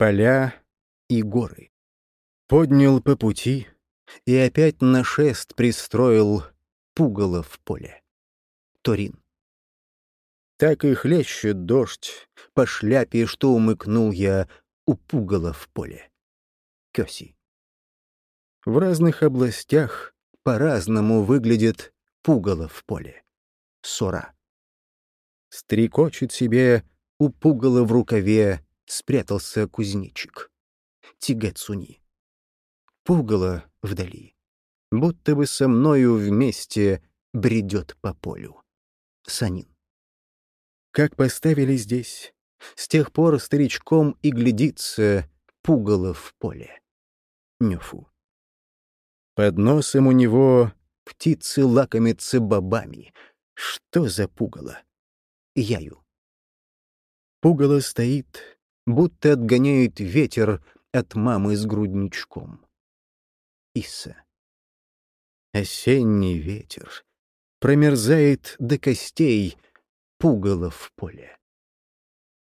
поля и горы. Поднял по пути и опять на шест пристроил пугало в поле. Торин. Так и хлещет дождь по шляпе, что умыкнул я у пугала в поле. Кёси. В разных областях по-разному выглядит пугало в поле. Сора. Стрекочет себе у пугала в рукаве спрятался кузнечик. Тигацуни. Пугало вдали, будто бы со мною вместе бредет по полю. Санин. Как поставили здесь, с тех пор старичком и глядится пугало в поле. Нюфу. Под носом у него птицы лакомятся бобами. Что за пугало? Яю. Пугало стоит, будто отгоняет ветер от мамы с грудничком. Иса. Осенний ветер промерзает до костей пугало в поле.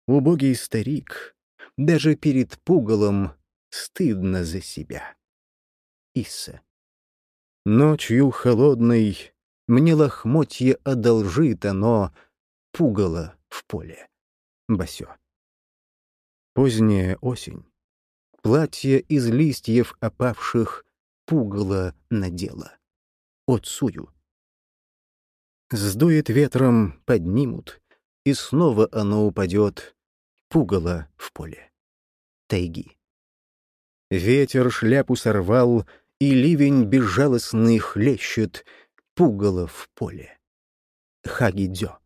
Убогий старик, даже перед пугалом стыдно за себя. Иса. Ночью холодной мне лохмотье одолжит оно пугало в поле. Басё. Поздняя осень. Платье из листьев опавших пугало надела. Отсую. Сдует ветром, поднимут, и снова оно упадет, пугало в поле. Тайги. Ветер шляпу сорвал, и ливень безжалостный хлещет, пугало в поле. Хагидзё.